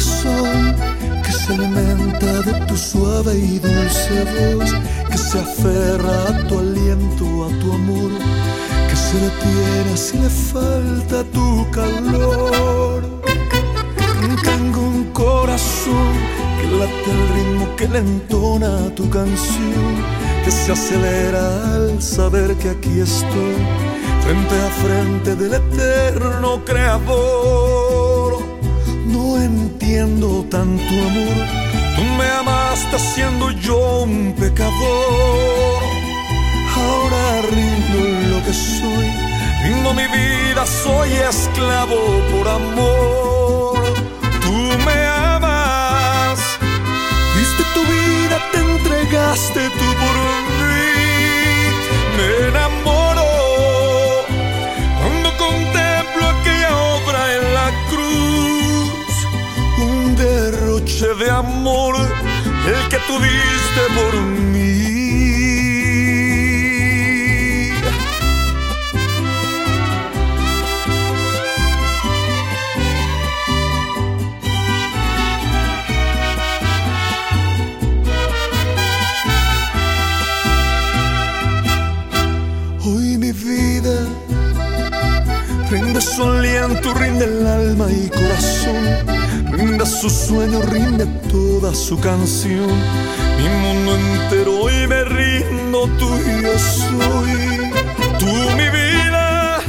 Que se alimenta de tu suave y dulce voz, que se aferra a tu aliento, a tu amor, que se detiene si le falta tu calor. Tengo un corazón que late el ritmo que le entona tu canción, que se acelera al saber que aquí estoy, frente a frente del eterno creador. No entiendo tanto amor, tú me amaste siendo yo un pecador. Ahora rindo lo que soy, rindo mi vida, soy esclavo por amor. Tú me amas, diste tu vida, te entregaste tú por de amor, el que tú diste por mí. Hoy mi vida rinde su aliento, rinde el alma y corazón, rinde su sueño, rinde toda su canción. Mi mundo entero hoy me rindo, tuyo soy. Tú mi vida,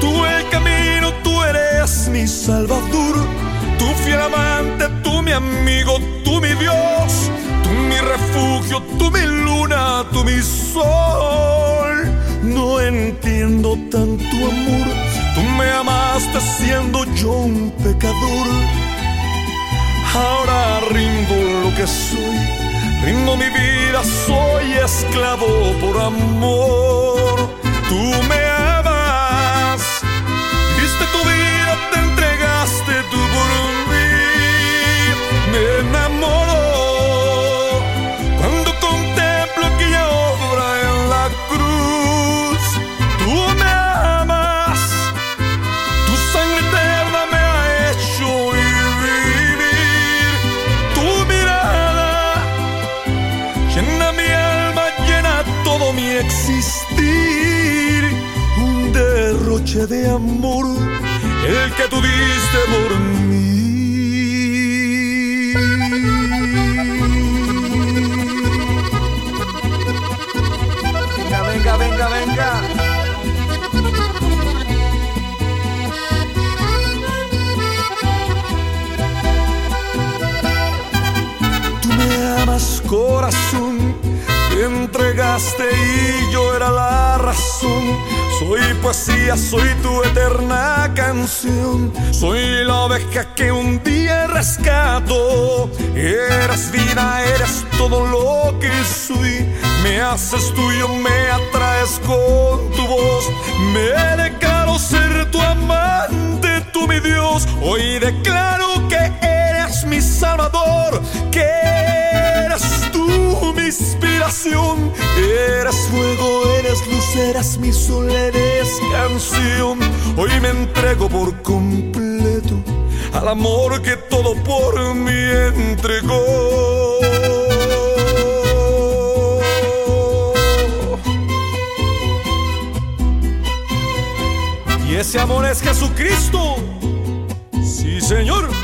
tú el camino, tú eres mi salvador, tu fiel amante, tú mi amigo, tú mi Dios, tú mi refugio, tú mi luna, tú mi sol. No entiendo tanto amor, tú me amaste siendo yo un pecador. Ahora rindo lo que soy, rindo mi vida, soy esclavo por amor. Tú de amor, el que tú diste por mí. Venga, venga, venga, venga. Tú me amas, corazón, te entregaste y yo era la razón. Soy poesía, soy tu eterna canción. Soy la oveja que un día rescato. Eres vida, eres todo lo que soy. Me haces tuyo, me atraes con tu voz. Me declaro ser tu amante, tú mi Dios. Hoy declaro inspiración. Eres fuego, eres luz, eres mi sol, eres canción. Hoy me entrego por completo al amor que todo por mí entregó. Y ese amor es Jesucristo. Sí, Señor.